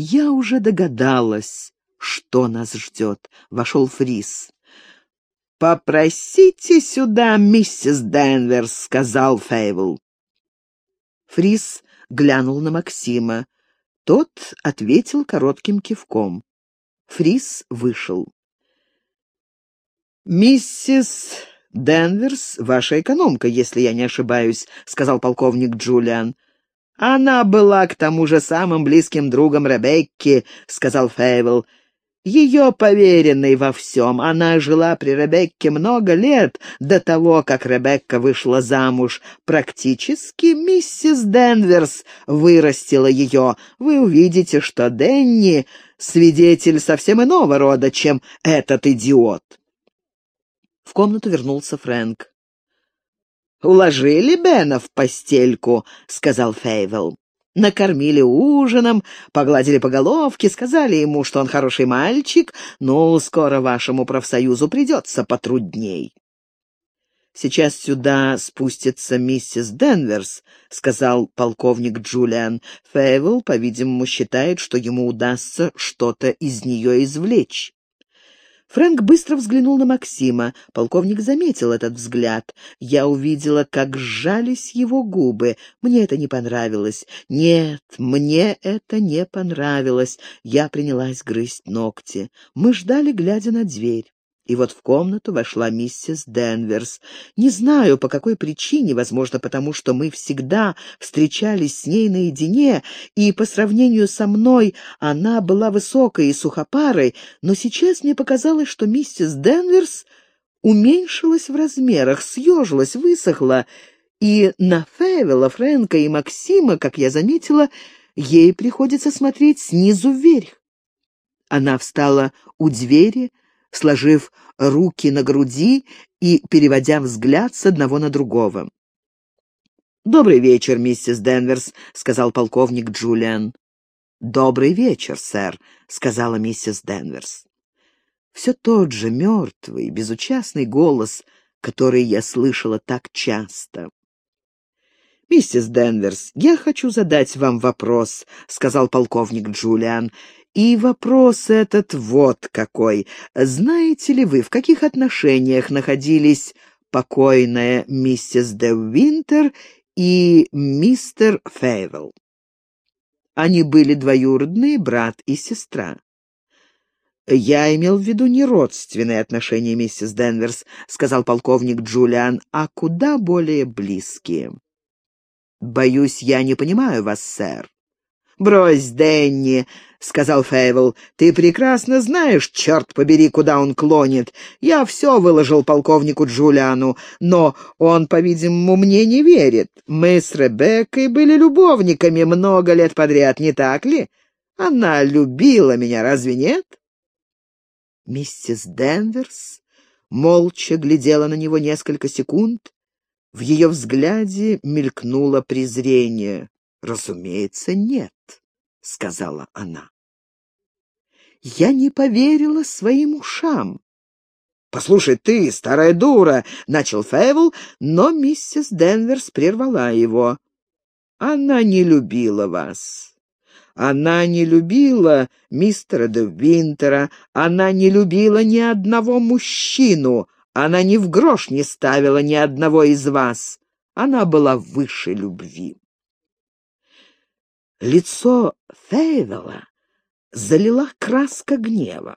Я уже догадалась, что нас ждет. Вошел Фрис. «Попросите сюда миссис Денверс», — сказал Фейвел. Фрис глянул на Максима. Тот ответил коротким кивком. Фрис вышел. «Миссис Денверс, ваша экономка, если я не ошибаюсь», — сказал полковник Джулиан. «Она была к тому же самым близким другом Ребекки», — сказал Фейвел. «Ее поверенной во всем. Она жила при Ребекке много лет до того, как Ребекка вышла замуж. Практически миссис Денверс вырастила ее. Вы увидите, что Денни — свидетель совсем иного рода, чем этот идиот». В комнату вернулся Фрэнк. «Уложили Бена в постельку», — сказал Фейвел. Накормили ужином, погладили по головке, сказали ему, что он хороший мальчик, но скоро вашему профсоюзу придется потрудней. «Сейчас сюда спустится миссис Денверс», — сказал полковник Джулиан. Фейвел, по-видимому, считает, что ему удастся что-то из нее извлечь. Фрэнк быстро взглянул на Максима. Полковник заметил этот взгляд. Я увидела, как сжались его губы. Мне это не понравилось. Нет, мне это не понравилось. Я принялась грызть ногти. Мы ждали, глядя на дверь. И вот в комнату вошла миссис Денверс. Не знаю, по какой причине, возможно, потому что мы всегда встречались с ней наедине, и по сравнению со мной она была высокой и сухопарой, но сейчас мне показалось, что миссис Денверс уменьшилась в размерах, съежилась, высохла, и на Февела, Фрэнка и Максима, как я заметила, ей приходится смотреть снизу вверх. Она встала у двери, сложив руки на груди и переводя взгляд с одного на другого. «Добрый вечер, миссис Денверс», — сказал полковник Джулиан. «Добрый вечер, сэр», — сказала миссис Денверс. Все тот же мертвый, безучастный голос, который я слышала так часто. «Миссис Денверс, я хочу задать вам вопрос», — сказал полковник Джулиан. И вопрос этот вот какой. Знаете ли вы, в каких отношениях находились покойная миссис де Винтер и мистер Фейвел? Они были двоюродные брат и сестра. «Я имел в виду не родственные отношения, миссис Денверс», — сказал полковник Джулиан, — «а куда более близкие». «Боюсь, я не понимаю вас, сэр». «Брось, Дэнни», — сказал Фейвел. «Ты прекрасно знаешь, черт побери, куда он клонит. Я все выложил полковнику Джулиану, но он, по-видимому, мне не верит. Мы с Ребеккой были любовниками много лет подряд, не так ли? Она любила меня, разве нет?» Миссис Денверс молча глядела на него несколько секунд. В ее взгляде мелькнуло презрение. «Разумеется, нет», — сказала она. Я не поверила своим ушам. «Послушай ты, старая дура!» — начал Фейвел, но миссис Денверс прервала его. «Она не любила вас. Она не любила мистера де Винтера. Она не любила ни одного мужчину. Она ни в грош не ставила ни одного из вас. Она была выше любви». Лицо Фейвела залила краска гнева.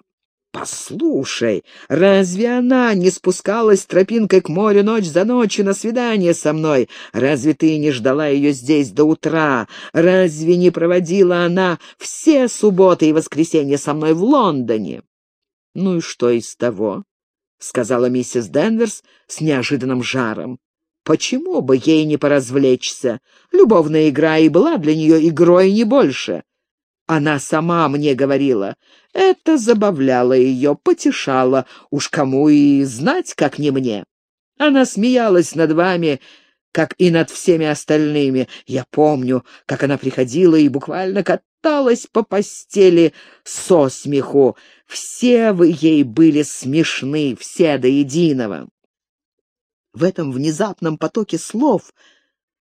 «Послушай, разве она не спускалась тропинкой к морю ночь за ночью на свидание со мной? Разве ты не ждала ее здесь до утра? Разве не проводила она все субботы и воскресенья со мной в Лондоне?» «Ну и что из того?» — сказала миссис Денверс с неожиданным жаром. Почему бы ей не поразвлечься? Любовная игра и была для нее игрой не больше. Она сама мне говорила. Это забавляло ее, потешало. Уж кому и знать, как не мне. Она смеялась над вами, как и над всеми остальными. Я помню, как она приходила и буквально каталась по постели со смеху. Все вы ей были смешны, все до единого. В этом внезапном потоке слов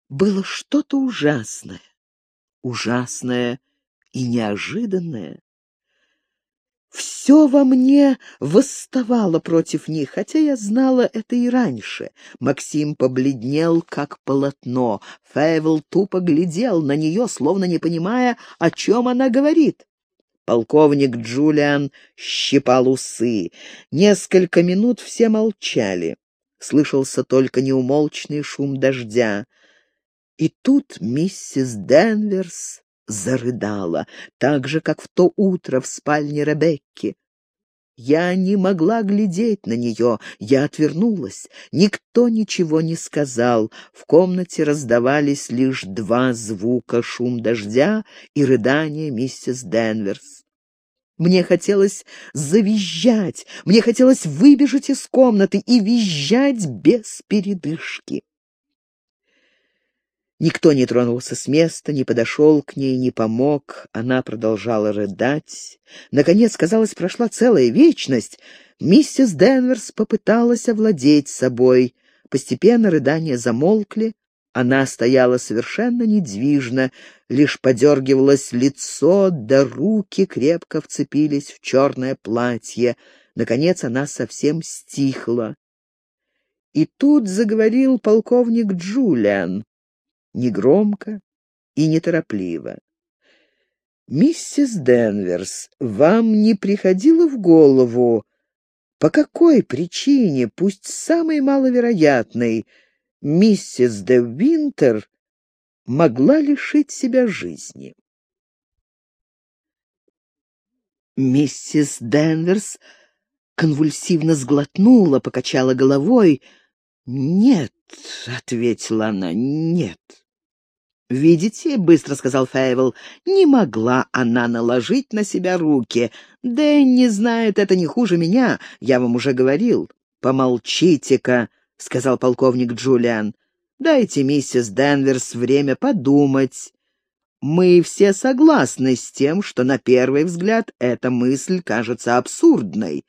было что-то ужасное. Ужасное и неожиданное. Все во мне восставало против них, хотя я знала это и раньше. Максим побледнел, как полотно. Фейвел тупо глядел на нее, словно не понимая, о чем она говорит. Полковник Джулиан щипал усы. Несколько минут все молчали. Слышался только неумолчный шум дождя. И тут миссис Денверс зарыдала, так же, как в то утро в спальне Ребекки. Я не могла глядеть на нее, я отвернулась. Никто ничего не сказал. В комнате раздавались лишь два звука — шум дождя и рыдание миссис Денверс. Мне хотелось завизжать, мне хотелось выбежать из комнаты и визжать без передышки. Никто не тронулся с места, не подошел к ней, не помог. Она продолжала рыдать. Наконец, казалось, прошла целая вечность. Миссис Денверс попыталась овладеть собой. Постепенно рыдания замолкли. Она стояла совершенно недвижно, лишь подергивалось лицо, да руки крепко вцепились в черное платье. Наконец она совсем стихла. И тут заговорил полковник Джулиан негромко и неторопливо. «Миссис Денверс, вам не приходило в голову, по какой причине, пусть самой маловероятной, миссис де Винтер могла лишить себя жизни?» Миссис Денверс конвульсивно сглотнула, покачала головой. «Нет», — ответила она, — «нет». «Видите», — быстро сказал Фейвел, — «не могла она наложить на себя руки. Дэнни знает это не хуже меня, я вам уже говорил». «Помолчите-ка», — сказал полковник Джулиан. «Дайте миссис Денверс время подумать. Мы все согласны с тем, что на первый взгляд эта мысль кажется абсурдной,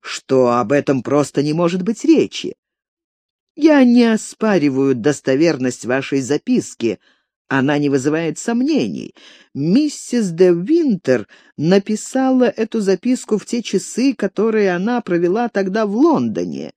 что об этом просто не может быть речи. Я не оспариваю достоверность вашей записки, — она не вызывает сомнений. Миссис де Винтер написала эту записку в те часы, которые она провела тогда в Лондоне.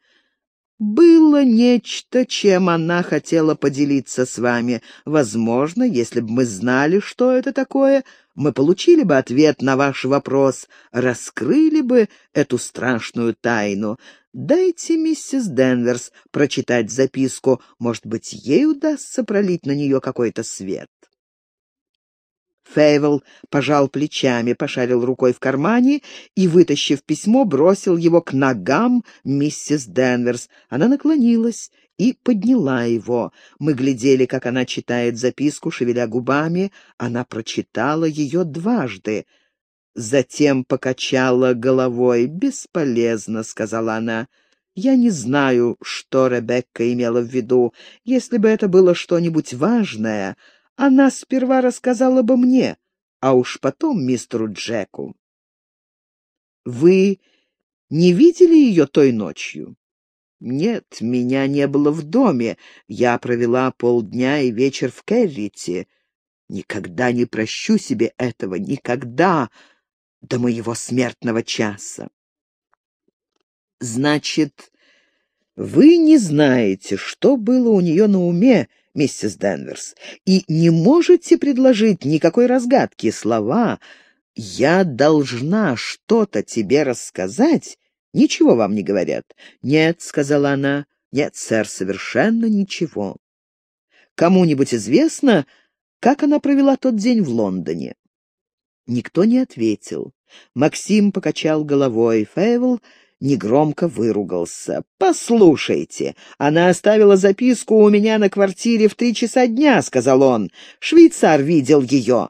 Было нечто, чем она хотела поделиться с вами. Возможно, если бы мы знали, что это такое, мы получили бы ответ на ваш вопрос, раскрыли бы эту страшную тайну. Дайте миссис Денверс прочитать записку, может быть, ей удастся пролить на нее какой-то свет. Фейвел пожал плечами, пошарил рукой в кармане и, вытащив письмо, бросил его к ногам миссис Денверс. Она наклонилась и подняла его. Мы глядели, как она читает записку, шевеля губами. Она прочитала ее дважды. Затем покачала головой. «Бесполезно», — сказала она. «Я не знаю, что Ребекка имела в виду. Если бы это было что-нибудь важное, она сперва рассказала бы мне, а уж потом мистеру Джеку». «Вы не видели ее той ночью?» «Нет, меня не было в доме. Я провела полдня и вечер в Керрите. Никогда не прощу себе этого, никогда!» до моего смертного часа. Значит, вы не знаете, что было у нее на уме, миссис Денверс, и не можете предложить никакой разгадки. Слова «я должна что-то тебе рассказать» ничего вам не говорят. «Нет», — сказала она, — «нет, сэр, совершенно ничего». «Кому-нибудь известно, как она провела тот день в Лондоне?» Никто не ответил. Максим покачал головой. Фейвел негромко выругался. «Послушайте, она оставила записку у меня на квартире в три часа дня», — сказал он. «Швейцар видел ее.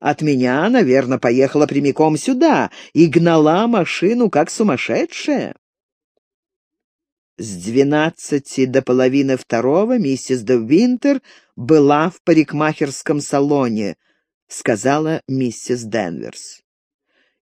От меня, наверное, поехала прямиком сюда и гнала машину, как сумасшедшая». С двенадцати до половины второго миссис де Винтер была в парикмахерском салоне, — сказала миссис Денверс.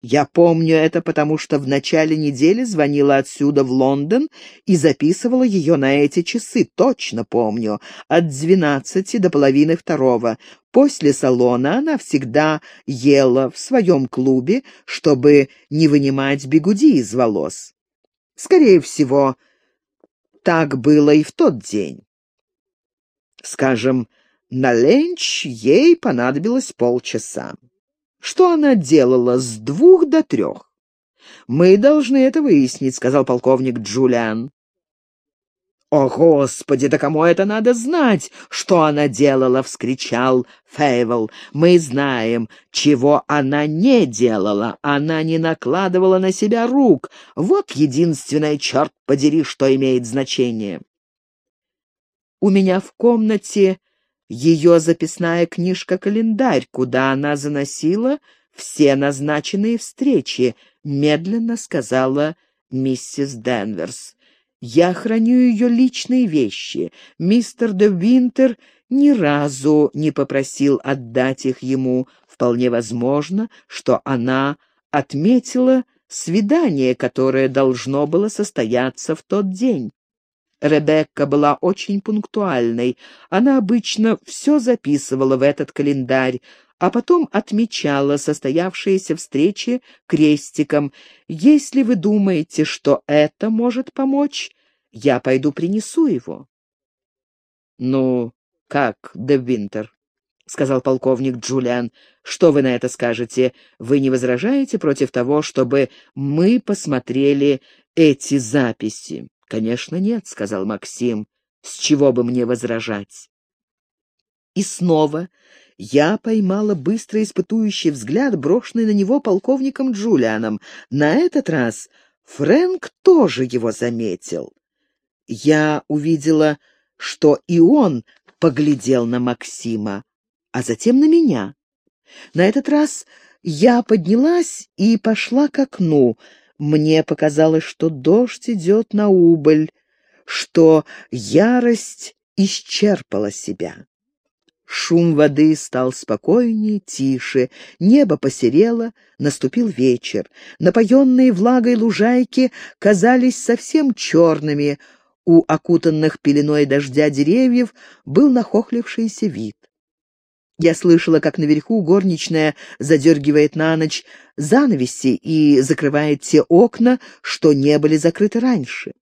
Я помню это, потому что в начале недели звонила отсюда в Лондон и записывала ее на эти часы, точно помню, от двенадцати до половины второго. После салона она всегда ела в своем клубе, чтобы не вынимать бегуди из волос. Скорее всего, так было и в тот день. Скажем, на ленч ей понадобилось полчаса. Что она делала с двух до трех? «Мы должны это выяснить», — сказал полковник Джулиан. «О, Господи, да кому это надо знать, что она делала?» — вскричал Фейвел. «Мы знаем, чего она не делала. Она не накладывала на себя рук. Вот единственное, черт подери, что имеет значение». У меня в комнате ее записная книжка-календарь, куда она заносила все назначенные встречи, медленно сказала миссис Денверс. Я храню ее личные вещи. Мистер де Винтер ни разу не попросил отдать их ему. Вполне возможно, что она отметила свидание, которое должно было состояться в тот день. Ребекка была очень пунктуальной. Она обычно все записывала в этот календарь, а потом отмечала состоявшиеся встречи крестиком. «Если вы думаете, что это может помочь, я пойду принесу его». «Ну, как, Де Винтер?» — сказал полковник Джулиан. «Что вы на это скажете? Вы не возражаете против того, чтобы мы посмотрели эти записи?» «Конечно нет», — сказал Максим. «С чего бы мне возражать?» И снова я поймала быстро испытующий взгляд, брошенный на него полковником Джулианом. На этот раз Фрэнк тоже его заметил. Я увидела, что и он поглядел на Максима, а затем на меня. На этот раз я поднялась и пошла к окну. Мне показалось, что дождь идет на убыль, что ярость исчерпала себя. Шум воды стал спокойнее, тише, небо посерело, наступил вечер. Напоенные влагой лужайки казались совсем черными, у окутанных пеленой дождя деревьев был нахохлившийся вид. Я слышала, как наверху горничная задергивает на ночь занавеси и закрывает те окна, что не были закрыты раньше.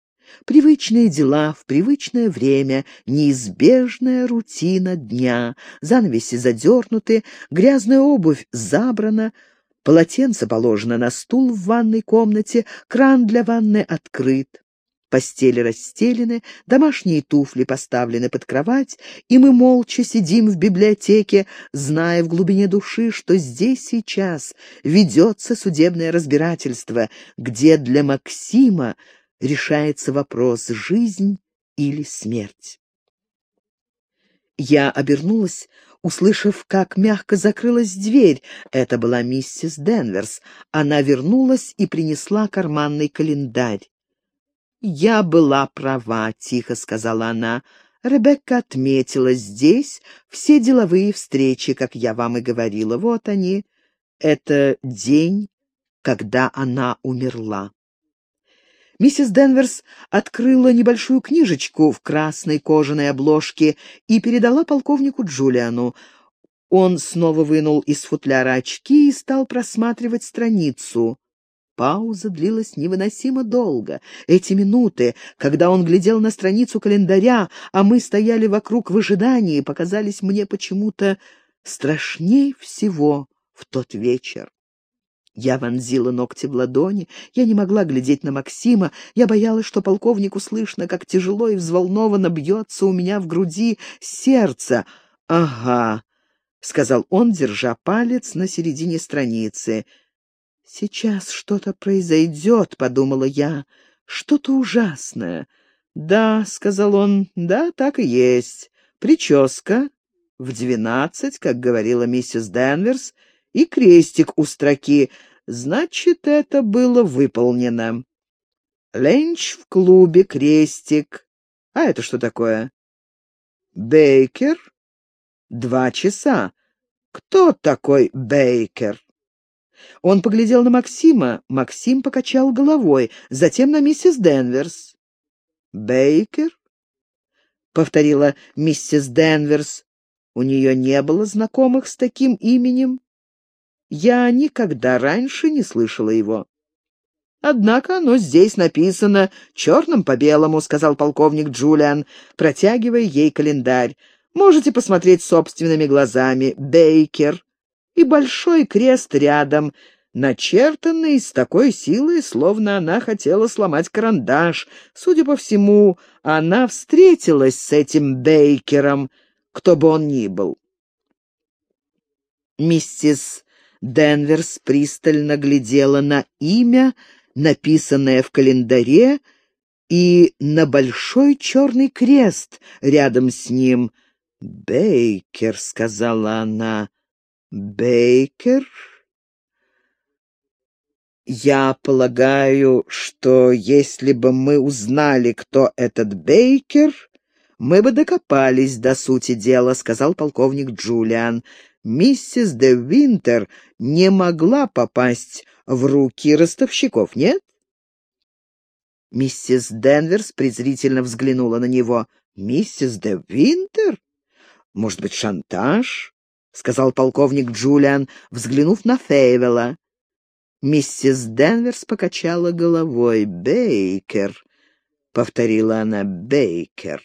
Привычные дела в привычное время, неизбежная рутина дня, занавеси задернуты, грязная обувь забрана, полотенце положено на стул в ванной комнате, кран для ванны открыт. Постели расстелены, домашние туфли поставлены под кровать, и мы молча сидим в библиотеке, зная в глубине души, что здесь сейчас ведется судебное разбирательство, где для Максима решается вопрос «жизнь или смерть». Я обернулась, услышав, как мягко закрылась дверь. Это была миссис Денверс. Она вернулась и принесла карманный календарь. «Я была права», — тихо сказала она. «Ребекка отметила здесь все деловые встречи, как я вам и говорила. Вот они. Это день, когда она умерла». Миссис Денверс открыла небольшую книжечку в красной кожаной обложке и передала полковнику Джулиану. Он снова вынул из футляра очки и стал просматривать страницу. Пауза длилась невыносимо долго. Эти минуты, когда он глядел на страницу календаря, а мы стояли вокруг в ожидании, показались мне почему-то страшней всего в тот вечер. Я вонзила ногти в ладони, я не могла глядеть на Максима, я боялась, что полковнику слышно, как тяжело и взволнованно бьется у меня в груди сердце. «Ага», — сказал он, держа палец на середине страницы, — «Сейчас что-то произойдет», — подумала я, — «что-то ужасное». «Да», — сказал он, — «да, так и есть. Прическа в двенадцать, как говорила миссис Денверс, и крестик у строки. Значит, это было выполнено. Ленч в клубе, крестик. А это что такое? Бейкер? Два часа. Кто такой Бейкер? Он поглядел на Максима, Максим покачал головой, затем на миссис Денверс. «Бейкер?» — повторила миссис Денверс. У нее не было знакомых с таким именем. Я никогда раньше не слышала его. «Однако оно здесь написано черным по белому», — сказал полковник Джулиан, протягивая ей календарь. «Можете посмотреть собственными глазами. Бейкер. И большой крест рядом, начертанный с такой силой, словно она хотела сломать карандаш. Судя по всему, она встретилась с этим Бейкером, кто бы он ни был». Миссис Денверс пристально глядела на имя, написанное в календаре, и на большой черный крест рядом с ним. «Бейкер», — сказала она, — «Бейкер?» «Я полагаю, что если бы мы узнали, кто этот Бейкер, мы бы докопались до сути дела», — сказал полковник Джулиан. «Миссис де Винтер не могла попасть в руки ростовщиков, нет? Миссис Денверс презрительно взглянула на него. «Миссис де Винтер? Может быть, шантаж?» — сказал полковник Джулиан, взглянув на Фейвела. Миссис Денверс покачала головой. «Бейкер», — повторила она, — «Бейкер».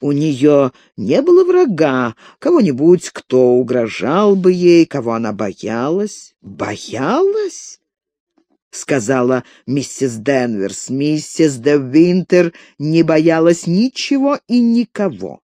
У нее не было врага, кого-нибудь, кто угрожал бы ей, кого она боялась. Боялась? — сказала миссис Денверс. Миссис де Винтер не боялась ничего и никого.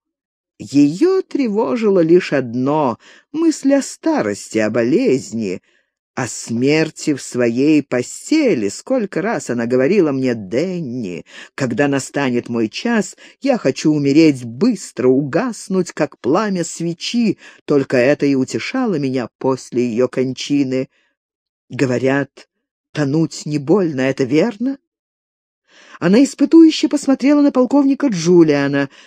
Ее тревожило лишь одно — мысль о старости, о болезни — о смерти в своей постели. Сколько раз она говорила мне, Денни, когда настанет мой час, я хочу умереть быстро, угаснуть, как пламя свечи. Только это и утешало меня после ее кончины. Говорят, тонуть не больно, это верно? Она испытующе посмотрела на полковника Джулиана —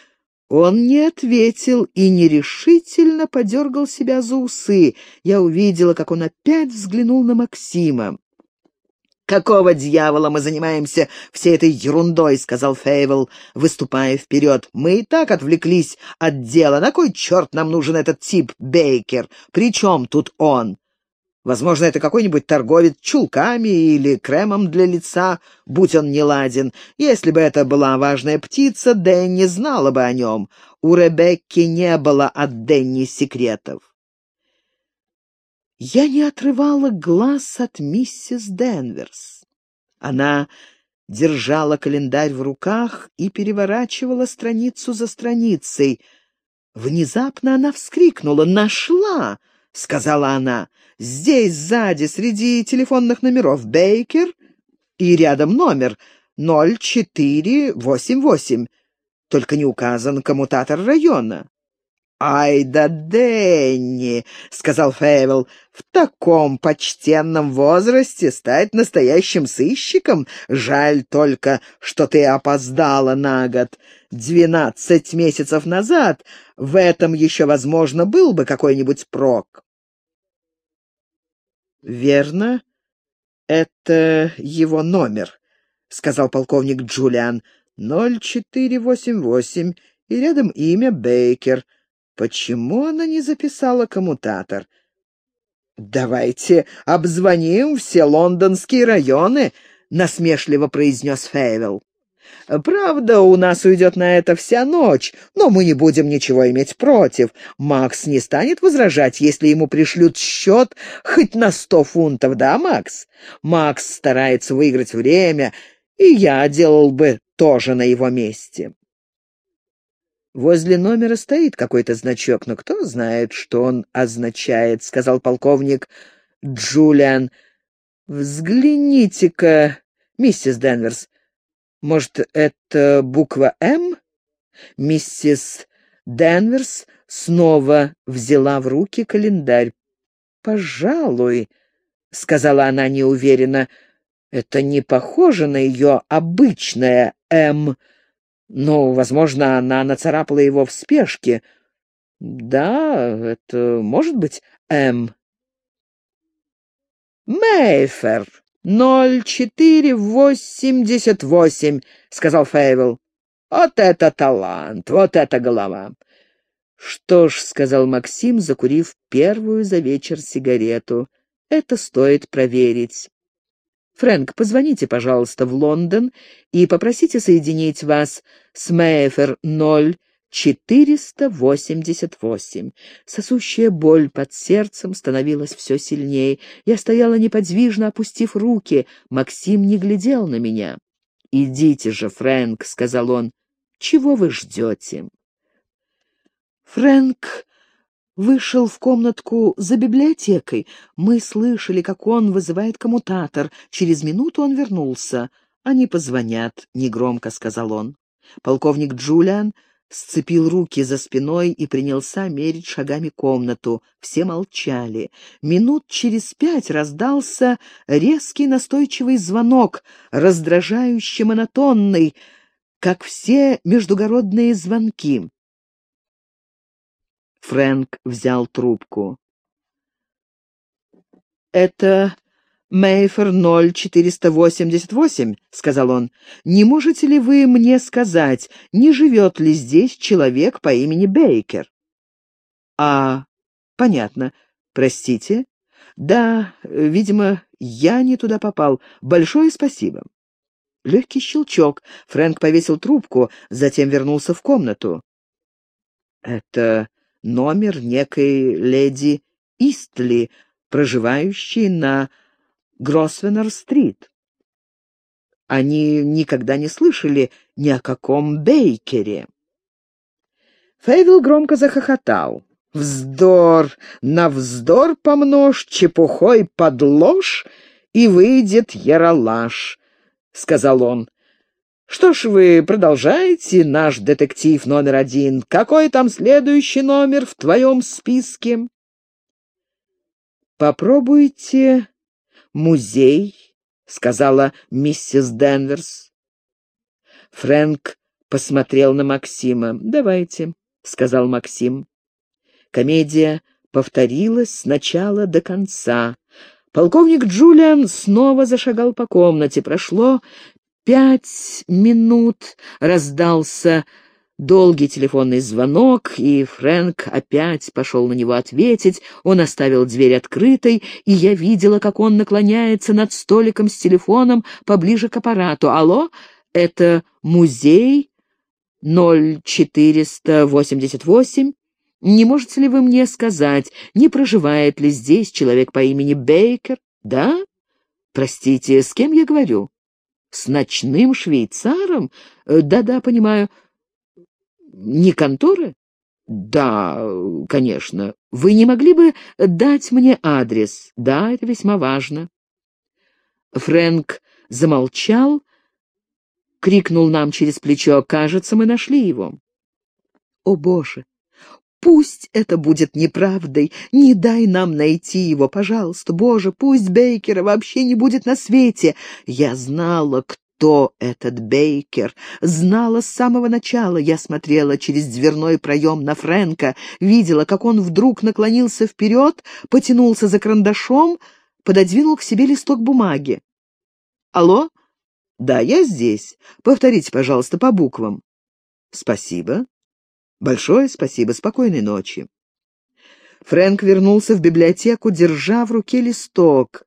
он не ответил и нерешительно подергал себя за усы. Я увидела, как он опять взглянул на Максима. «Какого дьявола мы занимаемся всей этой ерундой?» — сказал Фейвел, выступая вперед. «Мы и так отвлеклись от дела. На кой черт нам нужен этот тип Бейкер? При чем тут он?» Возможно, это какой-нибудь торговец чулками или кремом для лица, будь он не ладен. Если бы это была важная птица, Дэнни знала бы о нем. У Ребекки не было от Дэнни секретов. Я не отрывала глаз от миссис Денверс. Она держала календарь в руках и переворачивала страницу за страницей. Внезапно она вскрикнула «Нашла!» — сказала она. «Здесь, сзади, среди телефонных номеров Бейкер и рядом номер 0488. Только не указан коммутатор района». «Ай да Дэнни!» — сказал Фейвел. «В таком почтенном возрасте стать настоящим сыщиком? Жаль только, что ты опоздала на год. Двенадцать месяцев назад в этом еще, возможно, был бы какой-нибудь прок». «Верно, это его номер», — сказал полковник Джулиан. «0488, и рядом имя Бейкер». Почему она не записала коммутатор? «Давайте обзвоним все лондонские районы», — насмешливо произнес Фейвел. «Правда, у нас уйдет на это вся ночь, но мы не будем ничего иметь против. Макс не станет возражать, если ему пришлют счет хоть на сто фунтов, да, Макс? Макс старается выиграть время, и я делал бы тоже на его месте». Возле номера стоит какой-то значок, но кто знает, что он означает, — сказал полковник Джулиан. Взгляните-ка, миссис Денверс, может, это буква «М»? Миссис Денверс снова взяла в руки календарь. «Пожалуй», — сказала она неуверенно, — «это не похоже на ее обычное «М». Но, возможно, она нацарапала его в спешке. Да, это может быть М. «Мейфер, 0488», — сказал Фейвел. «Вот это талант, вот это голова!» «Что ж», — сказал Максим, закурив первую за вечер сигарету, — «это стоит проверить». «Фрэнк, позвоните, пожалуйста, в Лондон и попросите соединить вас с Мейфер 0 488. Сосущая боль под сердцем становилась все сильнее. Я стояла неподвижно, опустив руки. Максим не глядел на меня. «Идите же, Фрэнк», — сказал он. «Чего вы ждете?» Фрэнк вышел в комнатку за библиотекой. Мы слышали, как он вызывает коммутатор. Через минуту он вернулся. «Они позвонят», — негромко сказал он. Полковник Джулиан сцепил руки за спиной и принялся мерить шагами комнату. Все молчали. Минут через пять раздался резкий настойчивый звонок, раздражающий монотонный, как все междугородные звонки. Фрэнк взял трубку. «Это Мейфер 0488», — сказал он. «Не можете ли вы мне сказать, не живет ли здесь человек по имени Бейкер?» «А, понятно. Простите?» «Да, видимо, я не туда попал. Большое спасибо». Легкий щелчок. Фрэнк повесил трубку, затем вернулся в комнату. «Это номер некой леди Истли, проживающей на Гросвеннер-стрит. Они никогда не слышали ни о каком Бейкере. Фейвил громко захохотал. «Вздор! На вздор помножь, чепухой подложь, и выйдет яролаж», — сказал он. «Что ж вы продолжаете, наш детектив номер один? Какой там следующий номер в твоем списке?» «Попробуйте музей», — сказала миссис Денверс. Фрэнк посмотрел на Максима. «Давайте», — сказал Максим. Комедия повторилась сначала до конца. Полковник Джулиан снова зашагал по комнате. Прошло пять минут, раздался Долгий телефонный звонок, и Фрэнк опять пошел на него ответить. Он оставил дверь открытой, и я видела, как он наклоняется над столиком с телефоном поближе к аппарату. «Алло, это музей 0488? Не можете ли вы мне сказать, не проживает ли здесь человек по имени Бейкер? Да? Простите, с кем я говорю? С ночным швейцаром? Э, да-да, понимаю». Не конторы? Да, конечно. Вы не могли бы дать мне адрес? Да, это весьма важно. Фрэнк замолчал, крикнул нам через плечо. Кажется, мы нашли его. О, Боже! Пусть это будет неправдой. Не дай нам найти его, пожалуйста. Боже, пусть Бейкера вообще не будет на свете. Я знала, кто этот Бейкер. Знала с самого начала. Я смотрела через дверной проем на Фрэнка, видела, как он вдруг наклонился вперед, потянулся за карандашом, пододвинул к себе листок бумаги. «Алло? Да, я здесь. Повторите, пожалуйста, по буквам». «Спасибо. Большое спасибо. Спокойной ночи». Фрэнк вернулся в библиотеку, держа в руке листок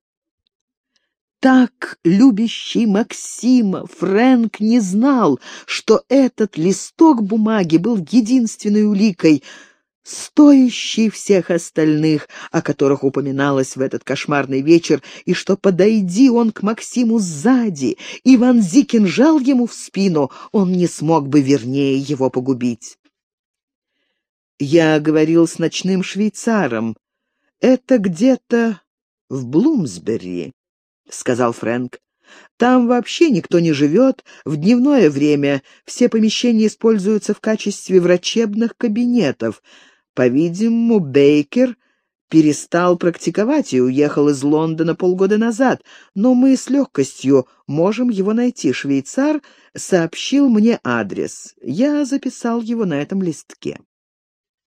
так любящий Максима, Фрэнк не знал, что этот листок бумаги был единственной уликой, стоящей всех остальных, о которых упоминалось в этот кошмарный вечер, и что, подойди он к Максиму сзади, и вонзи кинжал ему в спину, он не смог бы вернее его погубить. Я говорил с ночным швейцаром. Это где-то в Блумсбери. — сказал Фрэнк. «Там вообще никто не живет. В дневное время все помещения используются в качестве врачебных кабинетов. По-видимому, Бейкер перестал практиковать и уехал из Лондона полгода назад, но мы с легкостью можем его найти. Швейцар сообщил мне адрес. Я записал его на этом листке.